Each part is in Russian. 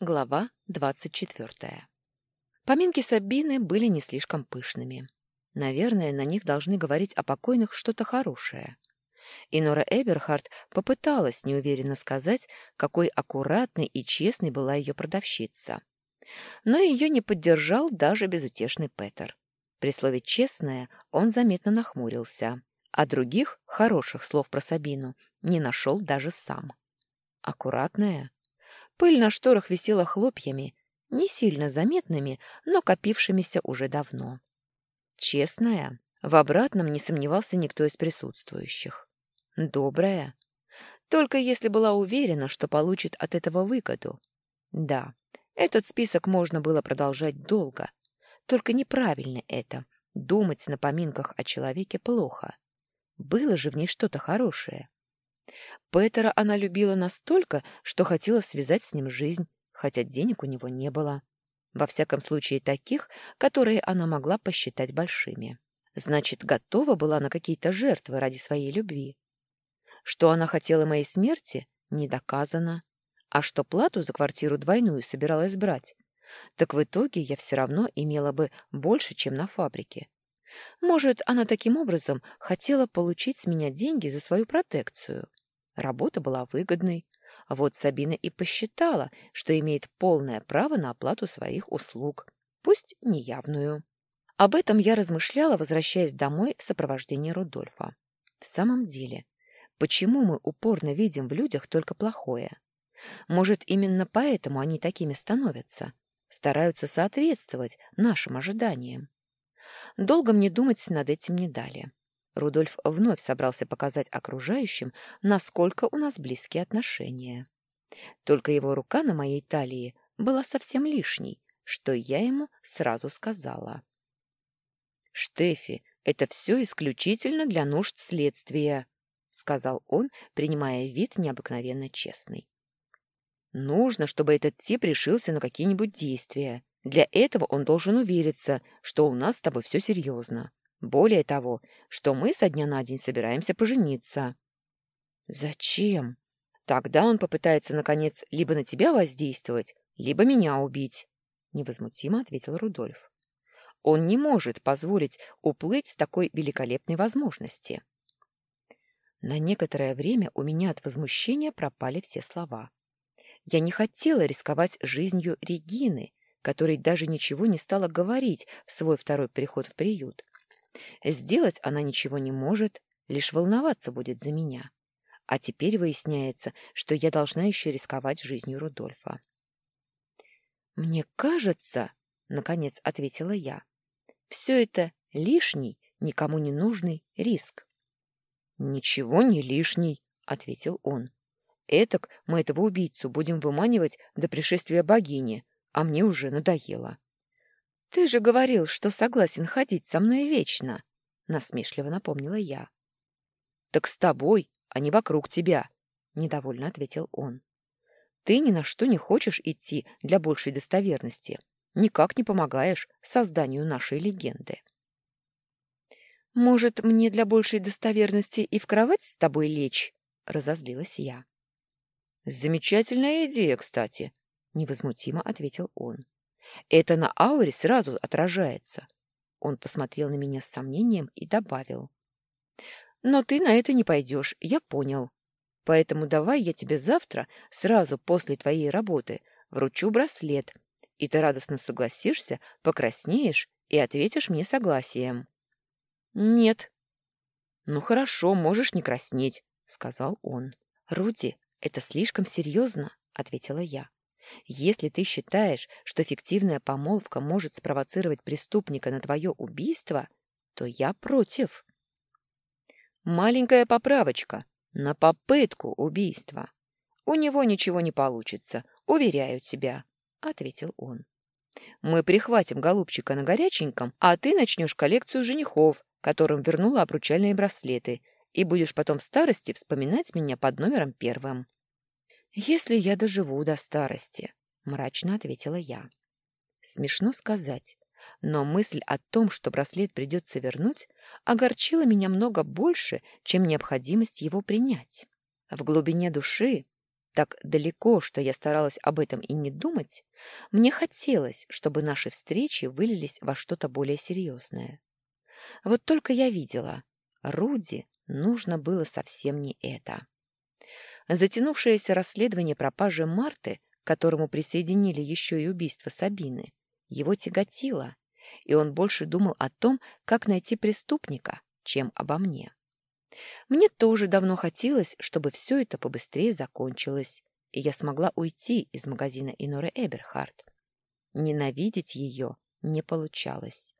Глава двадцать четвертая. Поминки Сабины были не слишком пышными. Наверное, на них должны говорить о покойных что-то хорошее. И Нора Эберхард попыталась неуверенно сказать, какой аккуратной и честной была ее продавщица. Но ее не поддержал даже безутешный Петер. При слове «честная» он заметно нахмурился, а других хороших слов про Сабину не нашел даже сам. «Аккуратная?» Пыль на шторах висела хлопьями, не сильно заметными, но копившимися уже давно. Честная, в обратном не сомневался никто из присутствующих. Добрая, только если была уверена, что получит от этого выгоду. Да, этот список можно было продолжать долго, только неправильно это. Думать на поминках о человеке плохо. Было же в ней что-то хорошее. Петера она любила настолько, что хотела связать с ним жизнь, хотя денег у него не было. Во всяком случае, таких, которые она могла посчитать большими. Значит, готова была на какие-то жертвы ради своей любви. Что она хотела моей смерти, не доказано. А что плату за квартиру двойную собиралась брать, так в итоге я все равно имела бы больше, чем на фабрике. Может, она таким образом хотела получить с меня деньги за свою протекцию. Работа была выгодной. А вот Сабина и посчитала, что имеет полное право на оплату своих услуг, пусть неявную. Об этом я размышляла, возвращаясь домой в сопровождении Рудольфа. В самом деле, почему мы упорно видим в людях только плохое? Может, именно поэтому они такими становятся, стараются соответствовать нашим ожиданиям? Долго мне думать над этим не дали. Рудольф вновь собрался показать окружающим, насколько у нас близкие отношения. Только его рука на моей талии была совсем лишней, что я ему сразу сказала. «Штефи, это все исключительно для нужд следствия», — сказал он, принимая вид необыкновенно честный. «Нужно, чтобы этот тип решился на какие-нибудь действия. Для этого он должен увериться, что у нас с тобой все серьезно. Более того, что мы со дня на день собираемся пожениться. Зачем? Тогда он попытается, наконец, либо на тебя воздействовать, либо меня убить, — невозмутимо ответил Рудольф. Он не может позволить уплыть с такой великолепной возможности. На некоторое время у меня от возмущения пропали все слова. Я не хотела рисковать жизнью Регины, которой даже ничего не стала говорить в свой второй приход в приют. Сделать она ничего не может, лишь волноваться будет за меня. А теперь выясняется, что я должна еще рисковать жизнью Рудольфа. «Мне кажется, — наконец ответила я, — все это лишний, никому не нужный риск». «Ничего не лишний», — ответил он. «Этак мы этого убийцу будем выманивать до пришествия богини, а мне уже надоело». «Ты же говорил, что согласен ходить со мной вечно», — насмешливо напомнила я. «Так с тобой, а не вокруг тебя», — недовольно ответил он. «Ты ни на что не хочешь идти для большей достоверности, никак не помогаешь созданию нашей легенды». «Может, мне для большей достоверности и в кровать с тобой лечь?» — разозлилась я. «Замечательная идея, кстати», — невозмутимо ответил он. Это на ауре сразу отражается. Он посмотрел на меня с сомнением и добавил. Но ты на это не пойдешь, я понял. Поэтому давай я тебе завтра, сразу после твоей работы, вручу браслет, и ты радостно согласишься, покраснеешь и ответишь мне согласием. Нет. Ну хорошо, можешь не краснеть, сказал он. Руди, это слишком серьезно, ответила я. Если ты считаешь, что фиктивная помолвка может спровоцировать преступника на твое убийство, то я против. Маленькая поправочка на попытку убийства. У него ничего не получится, уверяю тебя, — ответил он. Мы прихватим голубчика на горяченьком, а ты начнешь коллекцию женихов, которым вернула обручальные браслеты, и будешь потом в старости вспоминать меня под номером первым. «Если я доживу до старости», — мрачно ответила я. Смешно сказать, но мысль о том, что браслет придется вернуть, огорчила меня много больше, чем необходимость его принять. В глубине души, так далеко, что я старалась об этом и не думать, мне хотелось, чтобы наши встречи вылились во что-то более серьезное. Вот только я видела, Руди нужно было совсем не это. Затянувшееся расследование пропажи Марты, к которому присоединили еще и убийство Сабины, его тяготило, и он больше думал о том, как найти преступника, чем обо мне. Мне тоже давно хотелось, чтобы все это побыстрее закончилось, и я смогла уйти из магазина Иноры Эберхард. Ненавидеть ее не получалось.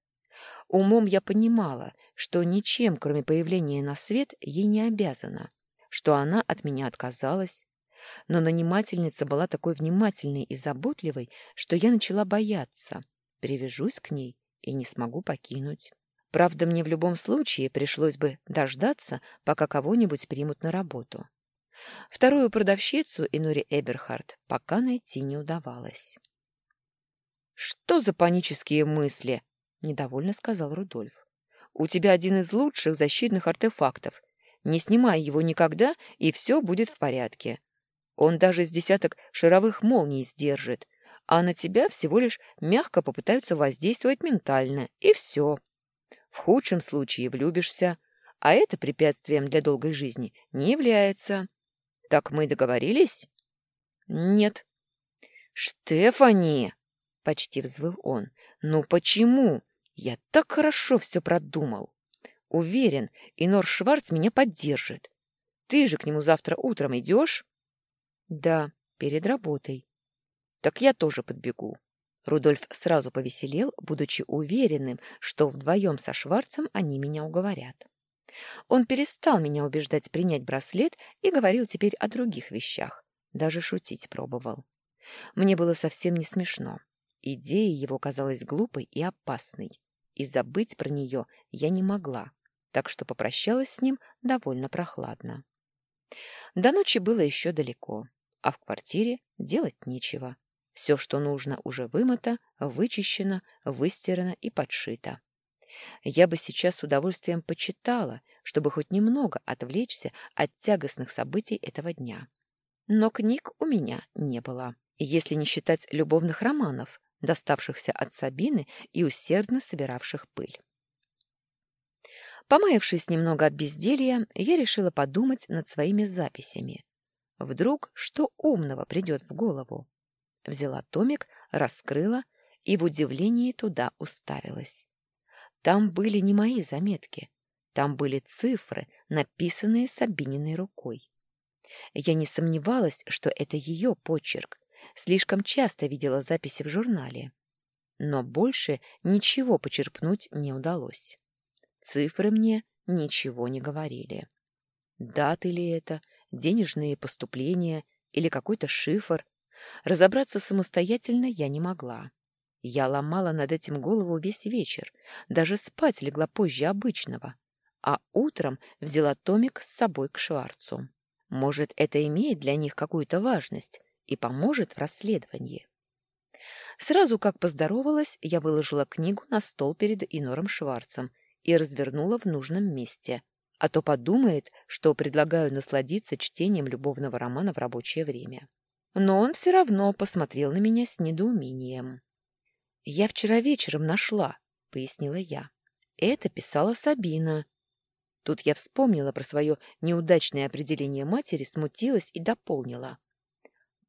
Умом я понимала, что ничем, кроме появления на свет, ей не обязана, что она от меня отказалась. Но нанимательница была такой внимательной и заботливой, что я начала бояться. Привяжусь к ней и не смогу покинуть. Правда, мне в любом случае пришлось бы дождаться, пока кого-нибудь примут на работу. Вторую продавщицу Инори Эберхард пока найти не удавалось. «Что за панические мысли?» — недовольно сказал Рудольф. «У тебя один из лучших защитных артефактов. Не снимай его никогда, и все будет в порядке. Он даже с десяток шаровых молний сдержит, а на тебя всего лишь мягко попытаются воздействовать ментально, и все. В худшем случае влюбишься, а это препятствием для долгой жизни не является. Так мы договорились? Нет. Штефани! Почти взвыл он. Ну почему? Я так хорошо все продумал. Уверен, Инор Шварц меня поддержит. Ты же к нему завтра утром идешь? Да, перед работой. Так я тоже подбегу. Рудольф сразу повеселел, будучи уверенным, что вдвоем со Шварцем они меня уговорят. Он перестал меня убеждать принять браслет и говорил теперь о других вещах. Даже шутить пробовал. Мне было совсем не смешно. Идея его казалась глупой и опасной, и забыть про нее я не могла, так что попрощалась с ним довольно прохладно. До ночи было еще далеко, а в квартире делать нечего. Все, что нужно, уже вымыто, вычищено, выстирано и подшито. Я бы сейчас с удовольствием почитала, чтобы хоть немного отвлечься от тягостных событий этого дня. Но книг у меня не было, если не считать любовных романов, доставшихся от Сабины и усердно собиравших пыль. Помаявшись немного от безделья, я решила подумать над своими записями. Вдруг что умного придет в голову. Взяла томик, раскрыла и в удивлении туда уставилась. Там были не мои заметки. Там были цифры, написанные Сабининой рукой. Я не сомневалась, что это ее почерк. Слишком часто видела записи в журнале. Но больше ничего почерпнуть не удалось. Цифры мне ничего не говорили. Даты ли это, денежные поступления или какой-то шифр, Разобраться самостоятельно я не могла. Я ломала над этим голову весь вечер, даже спать легла позже обычного, а утром взяла томик с собой к Шварцу. Может, это имеет для них какую-то важность и поможет в расследовании. Сразу как поздоровалась, я выложила книгу на стол перед Инором Шварцем и развернула в нужном месте, а то подумает, что предлагаю насладиться чтением любовного романа в рабочее время но он все равно посмотрел на меня с недоумением. «Я вчера вечером нашла», — пояснила я. «Это писала Сабина». Тут я вспомнила про свое неудачное определение матери, смутилась и дополнила.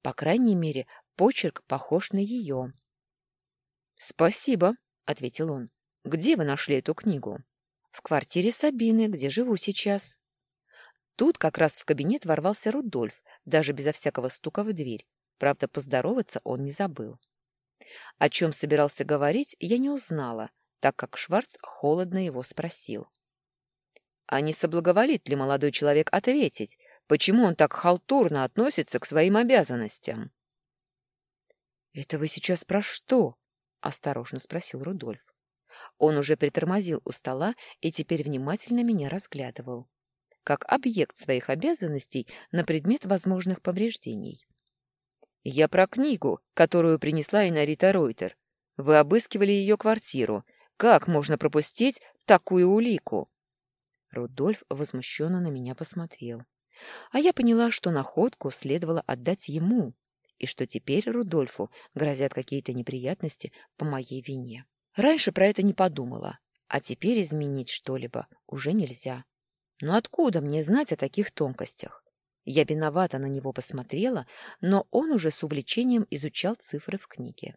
По крайней мере, почерк похож на ее. «Спасибо», — ответил он. «Где вы нашли эту книгу?» «В квартире Сабины, где живу сейчас». Тут как раз в кабинет ворвался Рудольф, даже безо всякого стука в дверь. Правда, поздороваться он не забыл. О чем собирался говорить, я не узнала, так как Шварц холодно его спросил. А не соблаговолит ли молодой человек ответить, почему он так халтурно относится к своим обязанностям? «Это вы сейчас про что?» — осторожно спросил Рудольф. Он уже притормозил у стола и теперь внимательно меня разглядывал как объект своих обязанностей на предмет возможных повреждений. «Я про книгу, которую принесла Инарита Ройтер. Вы обыскивали ее квартиру. Как можно пропустить такую улику?» Рудольф возмущенно на меня посмотрел. А я поняла, что находку следовало отдать ему, и что теперь Рудольфу грозят какие-то неприятности по моей вине. Раньше про это не подумала, а теперь изменить что-либо уже нельзя. Но откуда мне знать о таких тонкостях? Я виновата на него посмотрела, но он уже с увлечением изучал цифры в книге.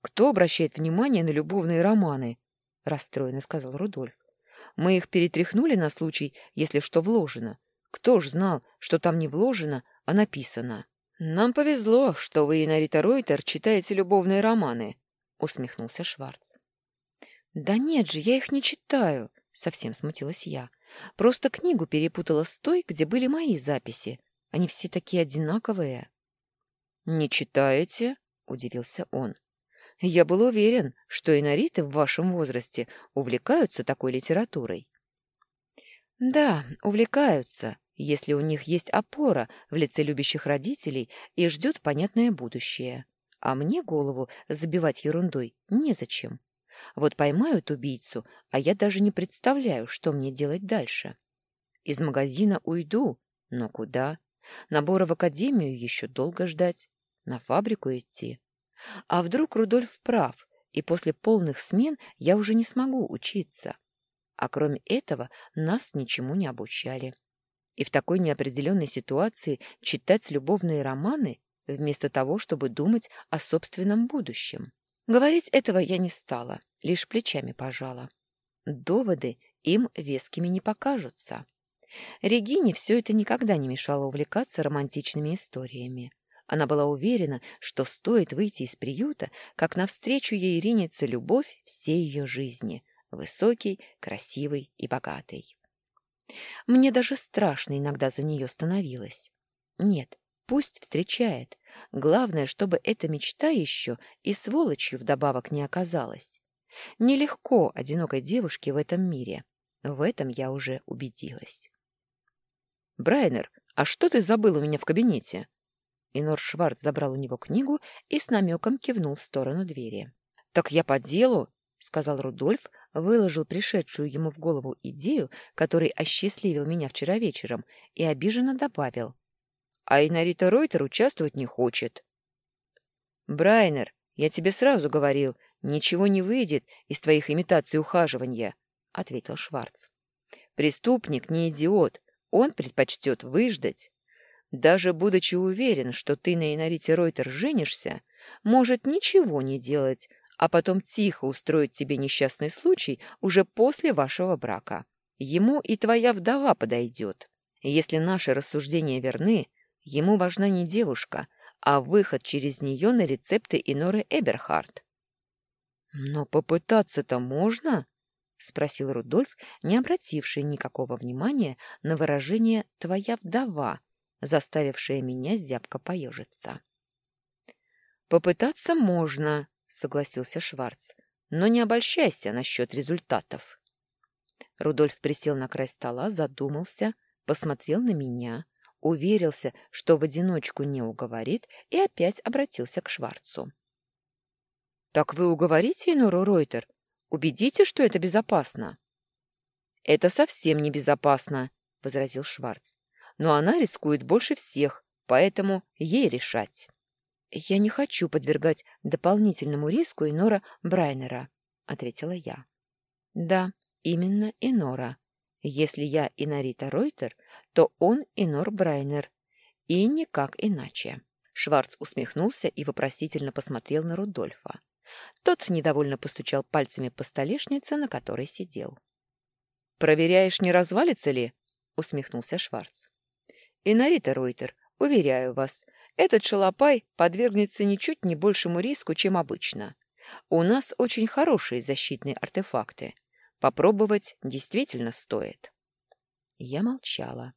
«Кто обращает внимание на любовные романы?» — расстроенно сказал Рудольф. «Мы их перетряхнули на случай, если что вложено. Кто ж знал, что там не вложено, а написано?» «Нам повезло, что вы, Инарита Ройтер, читаете любовные романы», — усмехнулся Шварц. «Да нет же, я их не читаю», — совсем смутилась я. «Просто книгу перепутала с той, где были мои записи. Они все такие одинаковые». «Не читаете?» — удивился он. «Я был уверен, что инариты в вашем возрасте увлекаются такой литературой». «Да, увлекаются, если у них есть опора в лице любящих родителей и ждет понятное будущее. А мне голову забивать ерундой незачем. Вот поймают убийцу, а я даже не представляю, что мне делать дальше. Из магазина уйду, но куда? Набора в академию еще долго ждать, на фабрику идти. А вдруг Рудольф прав, и после полных смен я уже не смогу учиться? А кроме этого нас ничему не обучали. И в такой неопределенной ситуации читать любовные романы вместо того, чтобы думать о собственном будущем. Говорить этого я не стала, лишь плечами пожала. Доводы им вескими не покажутся. Регине все это никогда не мешало увлекаться романтичными историями. Она была уверена, что стоит выйти из приюта, как навстречу ей ринется любовь всей ее жизни, высокий, красивый и богатый. Мне даже страшно иногда за нее становилось. Нет, пусть встречает. Главное, чтобы эта мечта еще и сволочью вдобавок не оказалась. Нелегко одинокой девушке в этом мире. В этом я уже убедилась. «Брайнер, а что ты забыл у меня в кабинете?» Инор Шварц забрал у него книгу и с намеком кивнул в сторону двери. «Так я по делу», — сказал Рудольф, выложил пришедшую ему в голову идею, который осчастливил меня вчера вечером, и обиженно добавил. «А Инарита Ройтер участвовать не хочет». «Брайнер, я тебе сразу говорил, ничего не выйдет из твоих имитаций ухаживания», — ответил Шварц. «Преступник не идиот, он предпочтет выждать. Даже будучи уверен, что ты на Инарите Ройтер женишься, может ничего не делать, а потом тихо устроить тебе несчастный случай уже после вашего брака. Ему и твоя вдова подойдет. Если наши рассуждения верны, ему важна не девушка, а выход через нее на рецепты Иноры Эберхард. «Но попытаться-то можно?» — спросил Рудольф, не обративший никакого внимания на выражение «твоя вдова», заставившее меня зябко поежиться. «Попытаться можно», согласился Шварц. Но не обольщайся насчет результатов. Рудольф присел на край стола, задумался, посмотрел на меня, уверился, что в одиночку не уговорит, и опять обратился к Шварцу. «Так вы уговорите Инору Ройтер? Убедите, что это безопасно?» «Это совсем не безопасно», — возразил Шварц. «Но она рискует больше всех, поэтому ей решать». «Я не хочу подвергать дополнительному риску Инора Брайнера», — ответила я. «Да, именно Инора. Если я Инорита Ройтер, то он Инор Брайнер. И никак иначе». Шварц усмехнулся и вопросительно посмотрел на Рудольфа. Тот недовольно постучал пальцами по столешнице, на которой сидел. «Проверяешь, не развалится ли?» — усмехнулся Шварц. «Инорита Ройтер, уверяю вас, этот шалопай подвергнется ничуть не большему риску, чем обычно. У нас очень хорошие защитные артефакты. Попробовать действительно стоит. Я молчала.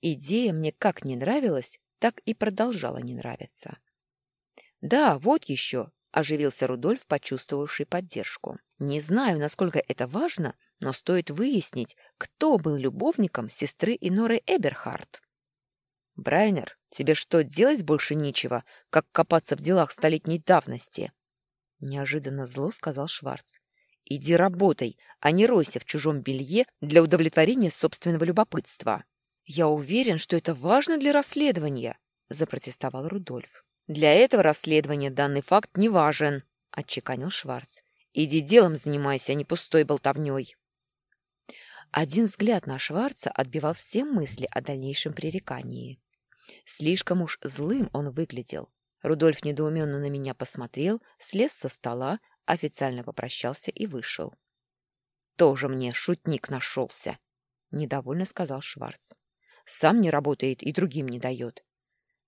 Идея мне как не нравилась, так и продолжала не нравиться. «Да, вот еще», — оживился Рудольф, почувствовавший поддержку. «Не знаю, насколько это важно, но стоит выяснить, кто был любовником сестры Иноры Эберхард». «Брайнер, тебе что, делать больше нечего, как копаться в делах столетней давности?» Неожиданно зло сказал Шварц. «Иди работай, а не ройся в чужом белье для удовлетворения собственного любопытства». «Я уверен, что это важно для расследования», — запротестовал Рудольф. «Для этого расследования данный факт не важен», — отчеканил Шварц. «Иди делом занимайся, а не пустой болтовней». Один взгляд на Шварца отбивал все мысли о дальнейшем пререкании. Слишком уж злым он выглядел. Рудольф недоуменно на меня посмотрел, слез со стола, официально попрощался и вышел. «Тоже мне шутник нашелся», — недовольно сказал Шварц. «Сам не работает и другим не дает.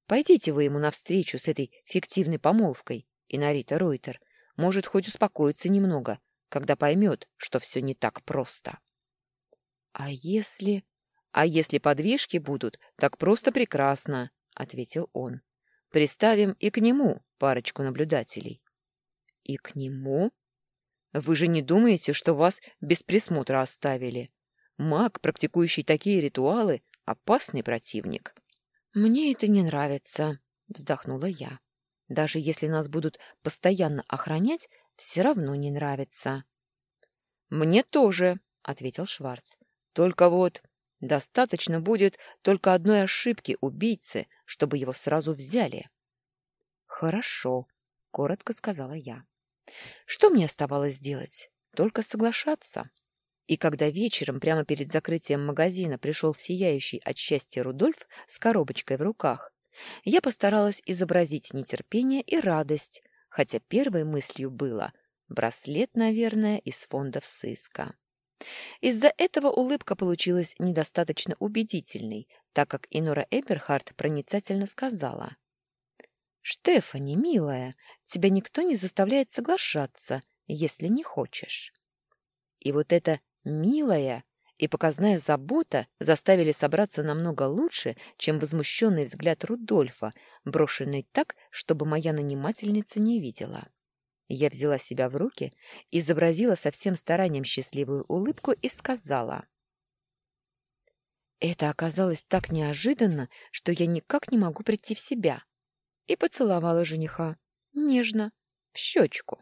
Пойдите вы ему навстречу с этой фиктивной помолвкой, Инарита Ройтер. Может, хоть успокоится немного, когда поймет, что все не так просто». «А если...» «А если подвижки будут, так просто прекрасно», — ответил он. «Приставим и к нему парочку наблюдателей». «И к нему?» «Вы же не думаете, что вас без присмотра оставили? Маг, практикующий такие ритуалы, — опасный противник». «Мне это не нравится», — вздохнула я. «Даже если нас будут постоянно охранять, все равно не нравится». «Мне тоже», — ответил Шварц. «Только вот Достаточно будет только одной ошибки убийцы, чтобы его сразу взяли. Хорошо, коротко сказала я. Что мне оставалось делать? Только соглашаться. И когда вечером прямо перед закрытием магазина пришел сияющий от счастья Рудольф с коробочкой в руках, я постаралась изобразить нетерпение и радость, хотя первой мыслью было браслет, наверное, из фондов сыска. Из-за этого улыбка получилась недостаточно убедительной, так как Инора Эберхард проницательно сказала. «Штефани, милая, тебя никто не заставляет соглашаться, если не хочешь». И вот это «милая» и показная забота заставили собраться намного лучше, чем возмущенный взгляд Рудольфа, брошенный так, чтобы моя нанимательница не видела. Я взяла себя в руки, изобразила со всем старанием счастливую улыбку и сказала. Это оказалось так неожиданно, что я никак не могу прийти в себя. И поцеловала жениха, нежно, в щечку.